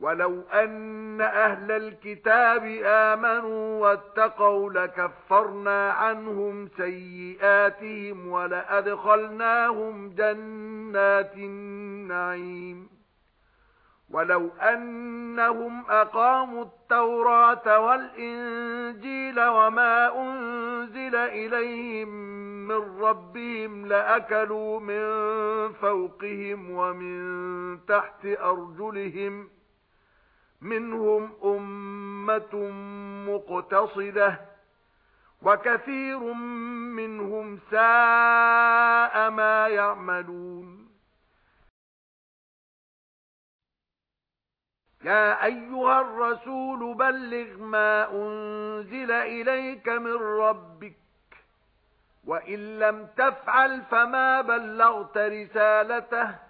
ولو أن أهل الكتاب آمنوا واتقوا لكفرنا عنهم سيئاتهم ولأدخلناهم جنات النعيم ولو أنهم أقاموا التوراة والإنجيل وما أنزل إليهم من ربهم لأكلوا من فوقهم ومن تحت أرجلهم منهم أمة مقتصدة وكثير منهم ساء ما يعملون. يا أيها الرسول بلغ ما أنزل إليك من ربك وَإِن لَّمْ تَفْعَلْ فَمَا بَلَّغْتَ رِسَالَتَهُ.